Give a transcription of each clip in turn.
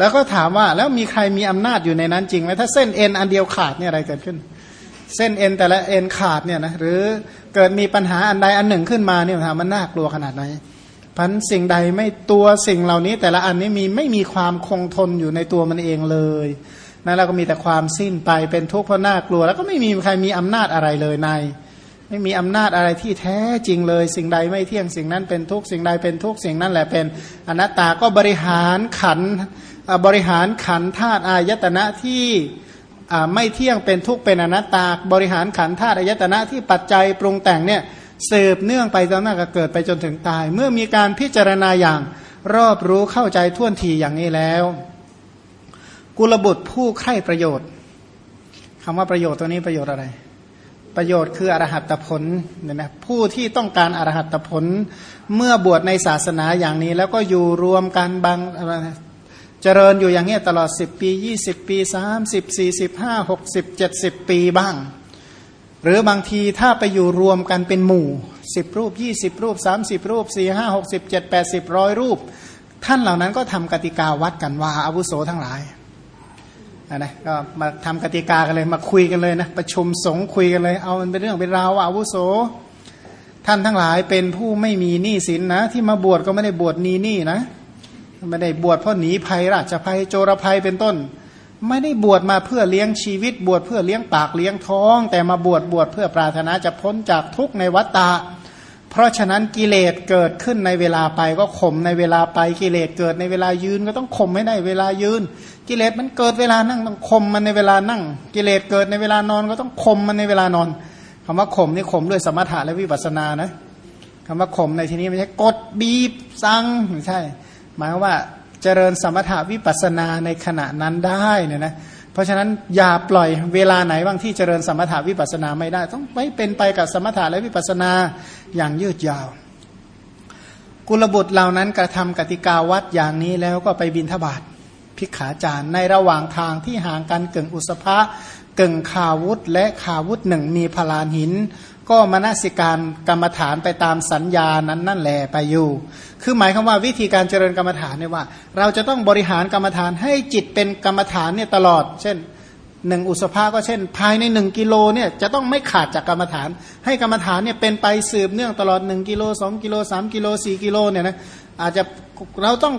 แล้วก็ถามว่าแล้วมีใครมีอำนาจอยู่ในนั้นจริงไหมถ้าเส้นเอ็นอันเดียวขาดเนี่ยอะไรเกิดขึ้น เส้นเอ็นแต่ละเอ็นขาดเนี่ยนะหรือเกิดมีปัญหาอันใดอันหนึ่งขึ้นมาเนี่ยถามมันน่ากลัวขนาดไหนพันสิ่งใดไม่ตัวสิ่งเหล่านี้ แต่ละอันนี้มีไม่มีความคงทนอยู่ในตัวมันเองเลยนั่นเราก็มีแต่ความสิ้นไปเป็นทุกข์เพราะน่ากลัว แล้วก็ไม่มีใครมีอำนาจอะไรเลยใน ไม่มีอำนาจอะไรที่แท้จริงเลย สิ่งใดไม่เที่ยงสิ่งนั้นเป็นทุกข์สิ่งใดเป็นทุกข์สิ่งนั้นแหละเป็นอนัตตาก็บริหารขัน บริหารขันธาตุอายตนะที่ไม่เที่ยงเป็นทุกข์เป็นอนัตตา บริหารขันธาตุอายตนะที่ปัจจัยปรุงแต่งเนี่ยสืบเนื่องไปจนน่าเกิดไปจนถึงตาย เมื่อมีการพิจารณาอย่างรอบรู้เข้าใจท่วนทีอย่างนี้แล้ว กุลบุตรผู้ใคร่ประโยชน์คำว่าประโยชน์ตัวนี้ประโยชน์อะไร ประโยชน์คืออรหัตผลเนี่ยนะผู้ที่ต้องการอรหัตผล เมื่อบวชในศาสนาอย่างนี้ แล้วก็อยู่รวมกันบาง เจริญอยู่อย่างนี้ยตลอด 10 ปี 20 ปี 30 45 60 70 ปีบ้าง หรือบางทีถ้าไปอยู่รวมกันเป็นหมู่ 10 รูป 20 รูป 30 รูป 4 5 60 7 80ร้อยรูป ท่านเหล่านั้นก็ทำกติกาวัดกันว่าอาวุโสทั้งหลายนะก็มาทำกติกากันเลยมาคุยกันเลยนะประชุมสงฆ์คุยกันเลย เอามันเป็นเรื่องเป็นราวอาวุโสท่านทั้งหลายเป็นผู้ไม่มีหนี้สินนะ ที่มาบวชก็ไม่ได้บวชนีหนี้นะ ไม่ได้บวชเพราะหนีภัยราชภัยโจรภัยเป็นต้น ไม่ได้บวชมาเพื่อเลี้ยงชีวิต บวชเพื่อเลี้ยงปากเลี้ยงท้อง แต่มาบวชบวชเพื่อปรารถนาจะพ้นจากทุกข์ในวัฏฏะเพราะฉะนั้นกิเลสเกิดขึ้นในเวลาไปก็ข่มในเวลาไปกิเลสเกิดในเวลายืนก็ต้องข่มไม่ได้เวลายืน กิเลสมันเกิดเวลานั่งต้องข่มมันในเวลานั่ง กิเลสเกิดในเวลานอนก็ต้องข่มมันในเวลานอนคำว่าข่มนี่ข่มด้วยสมถะและวิปัสสนานะคำว่าข่มในที่นี้ไม่ใช่กดบีบสั่งไม่ใช่ หมายว่าเจริญสมถาวิปัสนาในขณะนั้นได้เนี่ยนะเพราะฉะนั้นอย่าปล่อยเวลาไหนบ้างที่เจริญสมถาวิปัสนาไม่ได้ ต้องไม่เป็นไปกับสมถะและวิปัสนาอย่างยืดยาว กุลบุตรเหล่านั้นกระทำกติกาวัดอย่างนี้แล้วก็ไปบินทบาทพิกขาจารในระหว่างทางที่ห่างกันเก่งอุสภะเก่งขาวุธและขาวุธหนึ่งมีพลานหิน ก็มนสิการกรรมฐานไปตามสัญญานั้นนั่นแหละไปอยู่ คือหมายคือว่าวิธีการเจริญกรรมฐานเนี่ยว่า เราจะต้องบริหารกรรมฐานให้จิตเป็นกรรมฐานเนี่ยตลอด เช่นหนึ่งอุสภาก็เช่น ภายในหนึ่งกิโลเนี่ยจะต้องไม่ขาดจากกรรมฐาน ให้กรรมฐานเนี่ยเป็นไปสืบเนื่องตลอดหนึ่งกิโลสองกิโลสามกิโลสี่กิโลเนี่ยนะอาจจะเราต้อง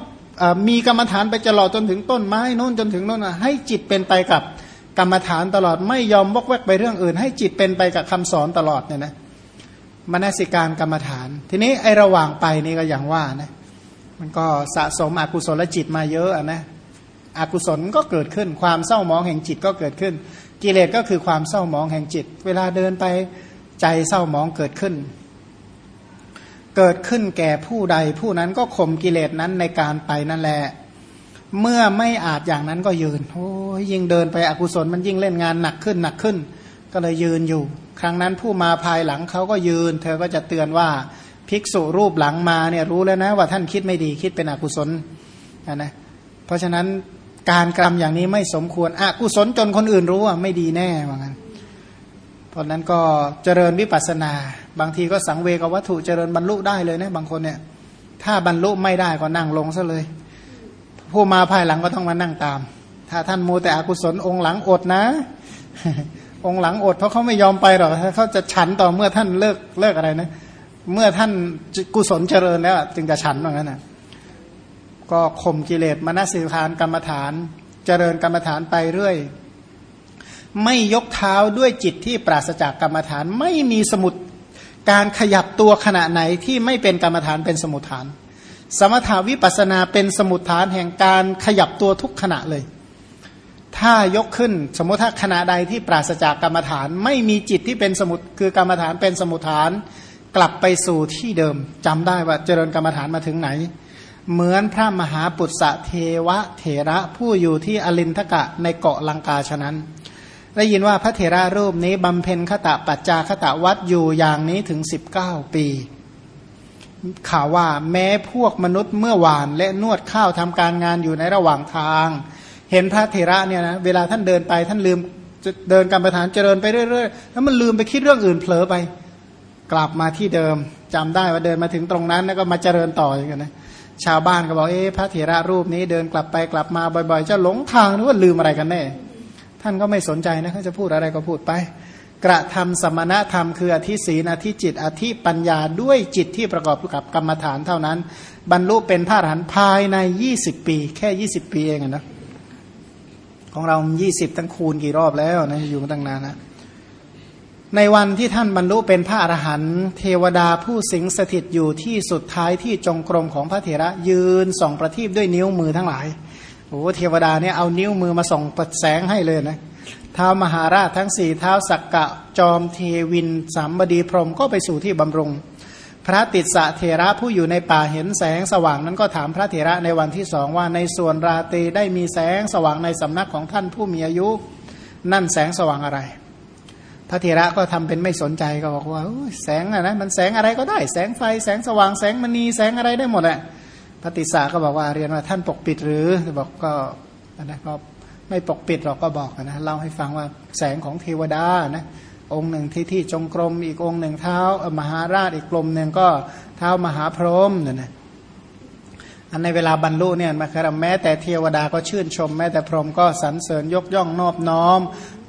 มีกรรมฐานไปตลอดจนถึงต้นไม้น้นจนถึงโน้นให้จิตเป็นไปกับ กรรมฐานตลอดไม่ยอมวกแวกไปเรื่องอื่น ให้จิตเป็นไปกับคำสอนตลอดเนี่ยนะมนสิการกรรมฐาน ทีนี้ไอระหว่างไปนี่ก็อย่างว่านะมันก็สะสมอกุศลจิตมาเยอะนะอกุศลก็เกิดขึ้น ความเศร้าหมองแห่งจิตก็เกิดขึ้น กิเลสก็คือความเศร้าหมองแห่งจิต เวลาเดินไปใจเศร้าหมองเกิดขึ้น เกิดขึ้นแก่ผู้ใดผู้นั้นก็ข่มกิเลสนั้นในการไปนั่นแหละ เมื่อไม่อาจอย่างนั้นก็ยืนโอ้ยิ่งเดินไปอกุศลมันยิ่งเล่นงานหนักขึ้นหนักขึ้น ก็เลยยืนอยู่ ครั้งนั้นผู้มาภายหลังเขาก็ยืน เธอก็จะเตือนว่าภิกษุรูปหลังมาเนี่ยรู้แล้วนะว่าท่านคิดไม่ดีคิดเป็นอกุศลนะเพราะฉะนั้นการกรรมอย่างนี้ไม่สมควรอกุศลจนคนอื่นรู้ว่าไม่ดีแน่ว่างั้นเพราะนั้นก็เจริญวิปัสนา บางทีก็สังเวกวัตถุเจริญบรรลุได้เลยนะบางคนเนี่ย ถ้าบรรลุไม่ได้ก็นั่งลงซะเลย ผู้มาภายหลังก็ต้องมานั่งตาม ถ้าท่านมูแต่อกุศลองค์หลังอดนะ องค์หลังอดเพราะเขาไม่ยอมไปหรอกเขาจะฉันต่อเมื่อท่านเลิกเลิกอะไรนะ เมื่อท่านกุศลเจริญแล้ว จึงจะฉันว่างั้นนะก็ข่มกิเลสมนสิทานกรรมฐาน เจริญกรรมฐานไปเรื่อย ไม่ยกเท้าด้วยจิตที่ปราศจากกรรมฐาน ไม่มีสมุดการขยับตัวขณะไหนที่ไม่เป็นกรรมฐานเป็นสมุทฐาน สมถาวิปัสนาเป็นสมุทฐานแห่งการขยับตัวทุกขณะเลย ถ้ายกขึ้นสมมติถ้าขณะใดที่ปราศจากกรรมฐาน ไม่มีจิตที่เป็นสมุทคือกรรมฐานเป็นสมุทฐานกลับไปสู่ที่เดิมจำได้ว่าเจริญกรรมฐานมาถึงไหน เหมือนพระมหาปุตสะเทวะเถระผู้อยู่ที่อลินทกะในเกาะลังกาฉะนั้น ได้ยินว่าพระเถระรูปนี้บำเพ็ญขตะปัจจาขตะวัดอยู่อย่างนี้ถึง 19 ปี ข่าวว่าแม้พวกมนุษย์เมื่อวานและนวดข้าวทำการงานอยู่ในระหว่างทาง เห็นพระเถระเนี่ยนะเวลาท่านเดินไปท่านลืมจะเดินกรรมฐานเจริญไปเรื่อยๆแล้วมันลืมไปคิดเรื่องอื่นเผลอไป กลับมาที่เดิมจำได้ว่าเดินมาถึงตรงนั้นแล้วก็มาเจริญต่ออย่างเงี้นะชาวบ้านก็บอกเอ๊ะพระเถระรูปนี้เดินกลับไปกลับมาบ่อยๆ จะหลงทางหรือว่าลืมอะไรกันแน่ท่านก็ไม่สนใจนะเขาจะพูดอะไรก็พูดไป กระทำสมณธรรมคืออธิศีนอธิจิต อธิปัญญาด้วยจิตที่ประกอบกับกรรมฐานเท่านั้น บรรลุเป็นพระอรหันต์ภายใน 20 ปี แค่ 20 ปีเองนะของเรา 20 ตั้งคูณกี่รอบแล้วนะอยู่มาตั้งนานนะในวันที่ท่านบรรลุเป็นพระอรหันต์เทวดาผู้สิงสถิตอยู่ที่สุดท้ายที่จงกรมของพระเถระยืนส่องประทีปด้วยนิ้วมือทั้งหลายโอ้เทวดาเนี่ยเอานิ้วมือมาส่องประแสงให้เลยนะ เท้ามหาราชทั้งสี่เท้าสักกะจอมเทวินสามบดีพรมก็ไปสู่ที่บำรุง พระติสสะเถระผู้อยู่ในป่าเห็นแสงสว่างนั้นก็ถามพระเถระในวันที่สองว่าในส่วนราตรีได้มีแสงสว่างในสำนักของท่านผู้มีอายุ นั่นแสงสว่างอะไร พระเถระก็ทำเป็นไม่สนใจก็บอกว่าแสงอะนะมันแสงอะไรก็ได้ แสงไฟแสงสว่างแสงมณีแสงอะไรได้หมดแหละพระติสาก็บอกว่าเรียนว่าท่านปกปิดหรือบอกก็นะก็ ไม่ปกปิดหรอกก็บอกนะเล่าให้ฟังว่าแสงของเทวดานะองค์หนึ่งที่ที่จงกรมอีกองค์หนึ่งเท้ามหาราชอีกกลมหนึ่งก็เท้ามหาพรหมเนี่ยนะอันในเวลาบรรลุเนี่ยมาครับแม้แต่เทวดาก็ชื่นชม แม้แต่พรหมก็สรรเสริญยกย่องนอบน้อม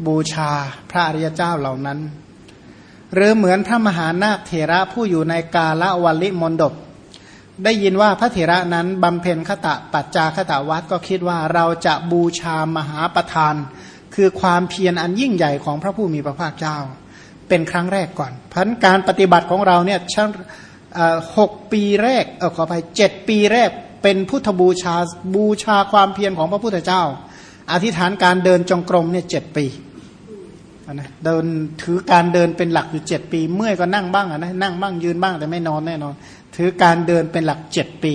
บูชาพระอริยเจ้าเหล่านั้น หรือเหมือนพระมหานาคเถระผู้อยู่ในกาละวัลิมนดบ ได้ยินว่าพระเถระนั้นบำเพ็ญขตะปัจจาขตะวัดก็คิดว่าเราจะบูชามหาประธาน คือความเพียรอันยิ่งใหญ่ของพระผู้มีพระภาคเจ้า เป็นครั้งแรกก่อนพันการปฏิบัติของเราเนี่ยช่างหกปีแรกเออขอไปเจ็ดปีแรกเป็นพุทธบูชาบูชาความเพียรของพระพุทธเจ้า อธิษฐานการเดินจงกรมเนี่ยเจ็ดปีนะเดินถือการเดินเป็นหลักอยู่เจ็ดปี เมื่อยก็นั่งบ้างนะนั่งบ้างยืนบ้างแต่ไม่นอนแน่นอน ถือการเดินเป็นหลักเจ็ดปี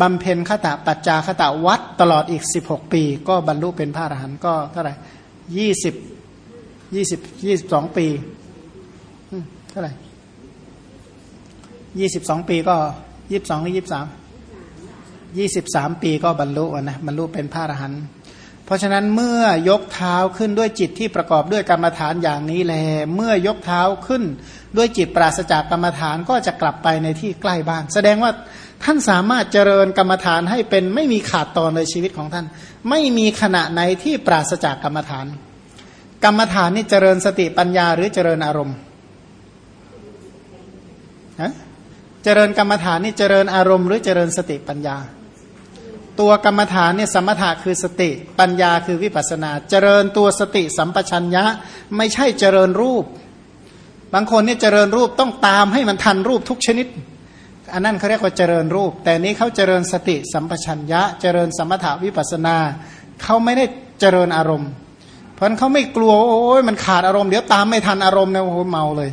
บำเพ็ญขตะปัจจาขตะวัดตลอดอีกสิบหกปี ก็บรรลุเป็นพระอรหันต์ก็เท่าไหร่ยี่สิบยี่สิบยี่สิบสองปีเท่าไหร่ยี่สิบสองปีก็ยี่สิบสองหรือยี่สิบสามยี่สิบสามปีก็บรรลุนะบรรลุเป็นพระอรหันต์ เพราะฉะนั้นเมื่อยกเท้าขึ้นด้วยจิตที่ประกอบด้วยกรรมฐานอย่างนี้แล เมื่อยกเท้าขึ้นด้วยจิตปราศจากกรรมฐานก็จะกลับไปในที่ใกล้บ้าน แสดงว่าท่านสามารถเจริญกรรมฐานให้เป็นไม่มีขาดตอนในชีวิตของท่าน ไม่มีขณะไหนที่ปราศจากกรรมฐาน กรรมฐานนี่เจริญสติปัญญาหรือเจริญอารมณ์เจริญกรรมฐานนี่เจริญอารมณ์หรือเจริญสติปัญญา ตัวกรรมฐานเนี่ยสมถะคือสติ ปัญญาคือวิปัสนา เจริญตัวสติสัมปชัญญะ ไม่ใช่เจริญรูป บางคนเนี่ยเจริญรูปต้องตามให้มันทันรูปทุกชนิด อันนั้นเขาเรียกว่าเจริญรูป แต่นี้เขาเจริญสติสัมปชัญญะ เจริญสมถะวิปัสนาเขาไม่ได้เจริญอารมณ์ เพราะเขาไม่กลัวโอ้ยมันขาดอารมณ์เดี๋ยวตามไม่ทันอารมณ์เนี่ยโอ้โหเมาเลย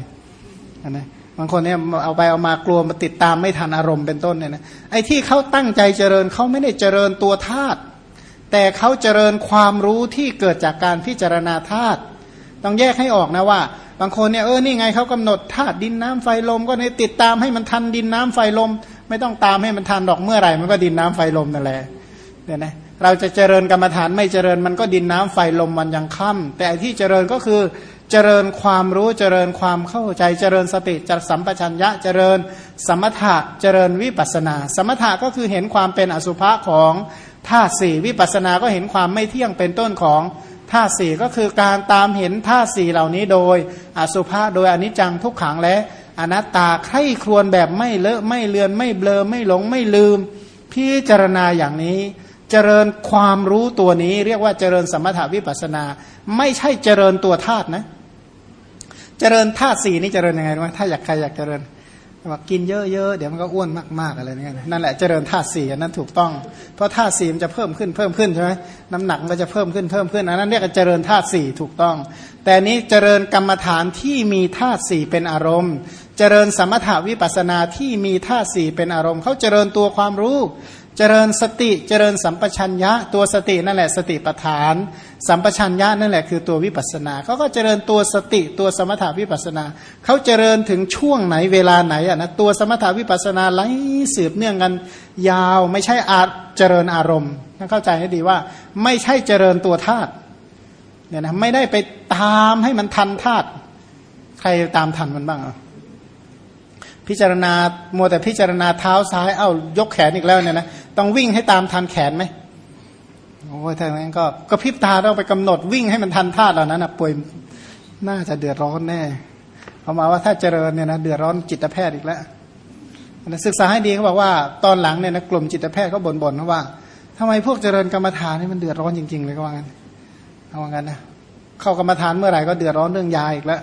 นะ บางคนเนี่ยเอาไปเอามากลัวมาติดตามไม่ทันอารมณ์เป็นต้นเนี่ยนะไอ้ที่เขาตั้งใจเจริญเขาไม่ได้เจริญตัวธาตุแต่เขาเจริญความรู้ที่เกิดจากการพิจารณาธาตุต้องแยกให้ออกนะว่า บางคนเนี่ยเออนี่ไงเขากำหนดธาตุดินน้ำไฟลม ก็ในติดตามให้มันทันดินน้ำไฟลม ไม่ต้องตามให้มันทันดอกเมื่อไหร่มันก็ดินน้ำไฟลมนั่นแหละเนี่ยนะเราจะเจริญกรรมฐานไม่เจริญมันก็ดินน้ำไฟลมมันยังค่ำแต่ที่เจริญก็คือ เจริญความรู้เจริญความเข้าใจ เจริญสติจัดสัมปชัญญะเจริญสมถะเจริญวิปัสนา สมถะก็คือเห็นความเป็นอสุภะของธาตุสี่วิปัสนาก็เห็นความไม่เที่ยงเป็นต้นของธาตุสี่ก็คือการตามเห็นธาตุสี่เหล่านี้โดยอสุภะโดยอนิจจังทุกขังและอนัตตาใคร่ครวญแบบไม่เลอะไม่เลือนไม่เบลอไม่หลงไม่ลืม พิจารณาอย่างนี้เจริญความรู้ตัวนี้เรียกว่าเจริญสมถาวิปัสนา ไม่ใช่เจริญตัวธาตุนะเจริญธาตุสี่นี่เจริญยังไงรู้ไหมถ้าอยากใครอยากเจริญว่ากินเยอะๆเดี๋ยวมันก็อ้วนมากๆอะไรนี่นั่นแหละเจริญธาตุสี่นั้นถูกต้อง เพราะธาตุสี่มันจะเพิ่มขึ้นเพิ่มขึ้นใช่ไหมน้ำหนักมันจะเพิ่มขึ้นเพิ่มขึ้นอันนั้นเรียกว่าเจริญธาตุสี่ถูกต้อง แต่นี้เจริญกรรมฐานที่มีธาตุสี่เป็นอารมณ์ เจริญสมถาวิปัสนาที่มีธาตุสี่เป็นอารมณ์เขาเจริญตัวความรู้ เจริญสติเจริญสัมปชัญญะ ตัวสตินั่นแหละสติปัฏฐาน สัมปชัญญะนั่นแหละคือตัววิปัสนาเขาก็เจริญตัวสติตัวสมถาวิปัสนาเขาเจริญถึงช่วงไหนเวลาไหนอะนะตัวสมถาวิปัสนาไหลสืบเนื่องกันยาวไม่ใช่อาจเจริญอารมณ์ต้องเข้าใจให้ดีว่า ไม่ใช่เจริญตัวธาตุเนี่ยนะไม่ได้ไปตามให้มันทันธาตุใครตามทันมันบ้างอะพิจารณามัวแต่พิจารณาเท้าซ้ายเอ้ายกแขนอีกแล้วเนี่ยนะ ต้องวิ่งให้ตามทันแขนไหมโอ้ยถ้าอย่างั้นก็ก็พริบตาต้องไปกำหนดวิ่งให้มันทันท่าเหล่านั้นนะป่วยน่าจะเดือดร้อนแน่เพรามาว่าถ้าเจริญเนี่ยนะเดือดร้อนจิตแพทย์อีกแล้วศึกษาให้ดีเขาบอกว่าตอนหลังเนี่ยนะกลุ่มจิตแพทย์เขาบ่นๆว่าทำไมพวกเจริญกรรมฐานนี่มันเดือดร้อนจริง ๆ เลยก็ว่างั้นเอาว่างั้นนะเข้ากรรมฐานเมื่อไหร่ก็เดือดร้อนเรื่องยาอีกแล้ว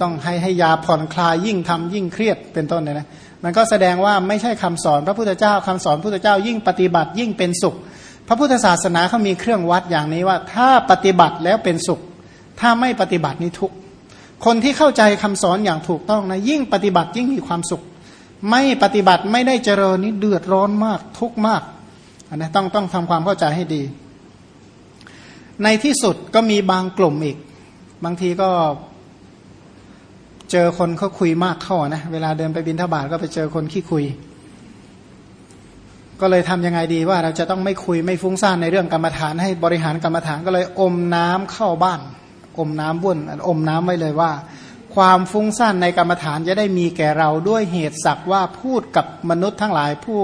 ต้องให้ให้ยาผ่อนคลายยิ่งทำยิ่งเครียดเป็นต้นเนี่ยนะ มันก็แสดงว่าไม่ใช่คำสอนพระพุทธเจ้าคำสอนพระพุทธเจ้ายิ่งปฏิบัติยิ่งเป็นสุข พระพุทธศาสนาเขามีเครื่องวัดอย่างนี้ว่า ถ้าปฏิบัติแล้วเป็นสุข ถ้าไม่ปฏิบัตินี่ทุกคนที่เข้าใจคำสอนอย่างถูกต้องนะยิ่งปฏิบัติยิ่งมีความสุข ไม่ปฏิบัติไม่ได้เจริญนี่เดือดร้อนมากทุกมากอันนี้ต้องต้องทำความเข้าใจให้ดี ในที่สุดก็มีบางกลุ่มอีก บางทีก็ เจอคนเขาคุยมากเข้านะเวลาเดินไปบินทบาทก็ไปเจอคนขี้คุย ก็เลยทำยังไงดีว่าเราจะต้องไม่คุยไม่ฟุ้งซ่านในเรื่องกรรมฐานให้บริหารกรรมฐานก็เลยอมน้ำเข้าบ้าน อมน้ำบ้วนอมน้ำไว้เลยว่า ความฟุ้งซ่านในกรรมฐานจะได้มีแก่เราด้วยเหตุสักว่าพูดกับมนุษย์ทั้งหลายผู้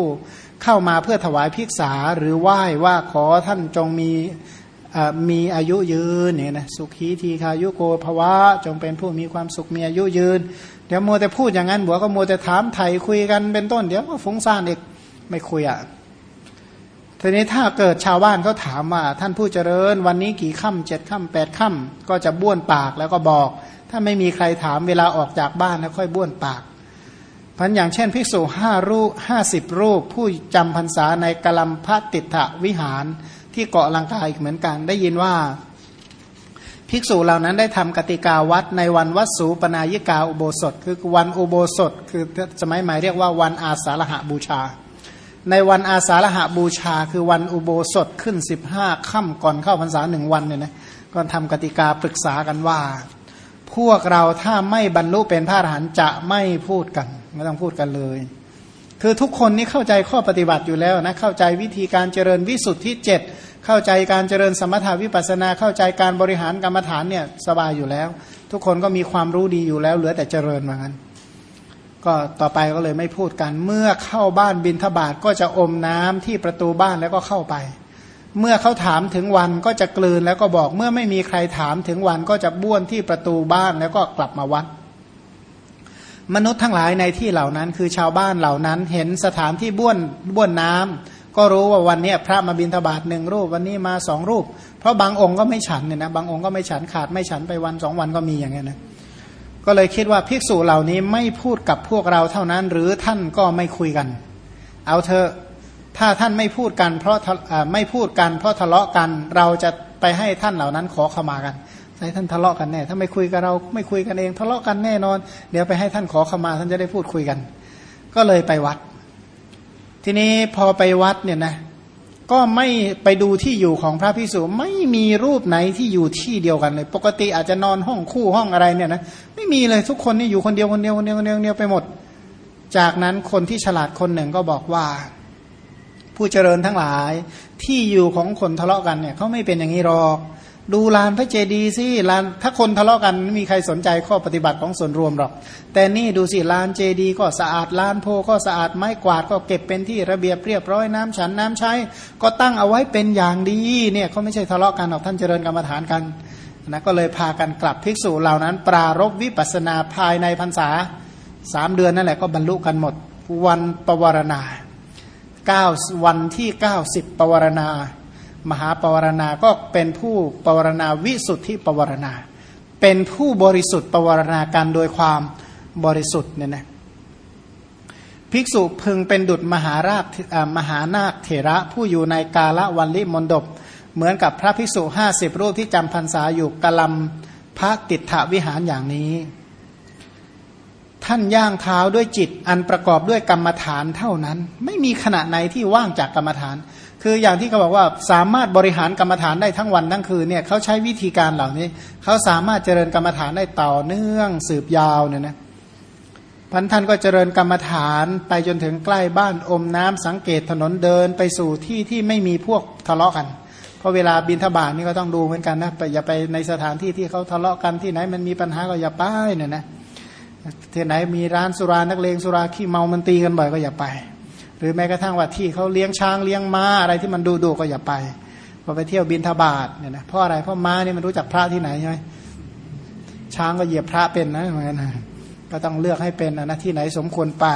เข้ามาเพื่อถวายพิกษาหรือไหว้ว่าขอท่านจงมี มีอายุยืนเนี่ยนะสุขีทีคายุโกภวะ จงเป็นผู้มีความสุขมีอายุยืน เดี๋ยวโมแต่พูดอย่างนั้นบัวก็โมแต่ถามไทยคุยกันเป็นต้น เดี๋ยวก็ฟุ้งซ่านอีกไม่คุยอะทีนี้ถ้าเกิดชาวบ้านเขาถามว่า ท่านผู้เจริญวันนี้กี่ค่ำเจ็ดค่ำแปดค่ำก็จะบ้วนปากแล้วก็บอก ถ้าไม่มีใครถามเวลาออกจากบ้านแล้วค่อยบ้วนปากพันอย่างเช่นภิกษุห้ารูปห้าสิบรูป ผู้จำพรรษาในกลัมพระติถวิหาร ที่เกาะลังกาอีกเหมือนกัน ได้ยินว่า ภิกษุเหล่านั้นได้ทำกติกาวัดในวันวัดสูปนายิกาอุโบสถ คือวันอุโบสถ คือสมัยใหม่เรียกว่าวันอาสาฬหบูชา ในวันอาสาฬหบูชา คือวันอุโบสถขึ้นสิบห้าค่ำก่อนเข้าพรรษาหนึ่งวันเนี่ยนะก็ทำกติกาปรึกษากันว่า พวกเราถ้าไม่บรรลุเป็นพระอรหันต์จะไม่พูดกันไม่ต้องพูดกันเลย คือทุกคนนี้เข้าใจข้อปฏิบัติอยู่แล้วนะเข้าใจวิธีการเจริญวิสุทธิเจ็ดเข้าใจการเจริญสมถาวิปัสนาเข้าใจการบริหารกรรมฐานเนี่ยสบายอยู่แล้ว ทุกคนก็มีความรู้ดีอยู่แล้ว เหลือแต่เจริญมางั้น ก็ต่อไปก็เลยไม่พูดกัน เมื่อเข้าบ้านบินทบาทก็จะอมน้ำที่ประตูบ้านแล้วก็เข้าไป เมื่อเขาถามถึงวันก็จะกลืนแล้วก็บอก เมื่อไม่มีใครถามถึงวันก็จะบ้วนที่ประตูบ้านแล้วก็กลับมาวัด มนุษย์ทั้งหลายในที่เหล่านั้น คือชาวบ้านเหล่านั้น เห็นสถานที่บ้วนบ้วนน้ำก็รู้ว่าวันนี้พระมาบินทบาทหนึ่งรูปวันนี้มาสองรูป เพราะบางองค์ก็ไม่ฉันเนี่ยนะบางองค์ก็ไม่ฉันขาดไม่ฉันไปวันสองวันก็มีอย่างเงี้ยนะก็เลยคิดว่าภิกษุเหล่านี้ไม่พูดกับพวกเราเท่านั้น หรือท่านก็ไม่คุยกัน เอาเถอะถ้าท่านไม่พูดกันเพราะไม่พูดกันเพราะทะเลาะกันเราจะไปให้ท่านเหล่านั้นขอขมากัน ใช่ท่านทะเลาะกันแน่ ถ้าไม่คุยกับเราไม่คุยกันเองทะเลาะกันแน่นอน เดี๋ยวไปให้ท่านขอขมาท่านจะได้พูดคุยกัน ก็เลยไปวัด ทีนี้พอไปวัดเนี่ยนะก็ไม่ไปดูที่อยู่ของพระพิสุไม่มีรูปไหนที่อยู่ที่เดียวกันเลย ปกติอาจจะนอนห้องคู่ห้องอะไรเนี่ยนะไม่มีเลยทุกคนนี่อยู่คนเดียวคนเดียวคนเดียวคนเดียวเดียวไปหมด จากนั้นคนที่ฉลาดคนหนึ่งก็บอกว่า ผู้เจริญทั้งหลายที่อยู่ของคนทะเลาะกันเนี่ยเขาไม่เป็นอย่างนี้หรอก ดูลานพระเจดีย์สิลานถ้าคนทะเลาะกันไม่มีใครสนใจข้อปฏิบัติของส่วนรวมหรอก แต่นี่ดูสิลานเจดีย์ก็สะอาดลานโพก็สะอาดไม้กวาดก็เก็บเป็นที่ระเบียบเรียบร้อยน้ำฉันน้ำใช้ ก็ตั้งเอาไว้เป็นอย่างดีเนี่ยเขาไม่ใช่ทะเลาะกันหรอกท่านเจริญกรรมฐานกันนะก็เลยพากันกลับภิกษุเหล่านั้น ปรารบวิปัสนาภายในพรรษาสามเดือนนั่นแหละก็บรรลุกันหมดวันปวารณาเก้าวันที่เก้าสิบปวารณา มหาปวารณาก็เป็นผู้ปวารณาวิสุทธิปวารณา เป็นผู้บริสุทธิ์ปวารณาการโดยความบริสุทธิ์เนี่ยนะภิกษุพึงเป็นดุจมหาราชมหานาคเถระผู้อยู่ในกาละวันลิมนดบ เหมือนกับพระภิกษุห้าสิบรูปที่จำพรรษาอยู่กลัมพระติถวิหารอย่างนี้ ท่านย่างเท้าด้วยจิตอันประกอบด้วยกรรมฐานเท่านั้น ไม่มีขณะไหนที่ว่างจากกรรมฐาน คืออย่างที่เขาบอกว่าสามารถบริหารกรรมฐานได้ทั้งวันทั้งคืนเนี่ยเขาใช้วิธีการเหล่านี้เขาสามารถเจริญกรรมฐานได้ต่อเนื่องสืบยาวเนี่ยนะพันท่านก็เจริญกรรมฐานไปจนถึงใกล้บ้านอมน้ำสังเกตถนนเดินไปสู่ที่ที่ไม่มีพวกทะเลาะกัน เพราะเวลาบินทบาทนี่ก็ต้องดูเหมือนกันนะไปอย่าไปในสถานที่ที่เขาทะเลาะกันที่ไหนมันมีปัญหาก็อย่าไปเนี่ยนะที่ไหนมีร้านสุรานักเลงสุราขี้เมามันตีกันบ่อยก็อย่าไป หรือแม้กระทั่งว่าที่เขาเลี้ยงช้างเลี้ยงม้าอะไรที่มันดูดูก็อย่าไปพอไปเที่ยวบินทบาทเนี่ยนะเพราะอะไรเพราะม้านี่มันรู้จักพระที่ไหนใช่ไหมช้างก็เหยียบพระเป็นนะเหมือนกันก็ต้องเลือกให้เป็นนะที่ไหนสมควรไป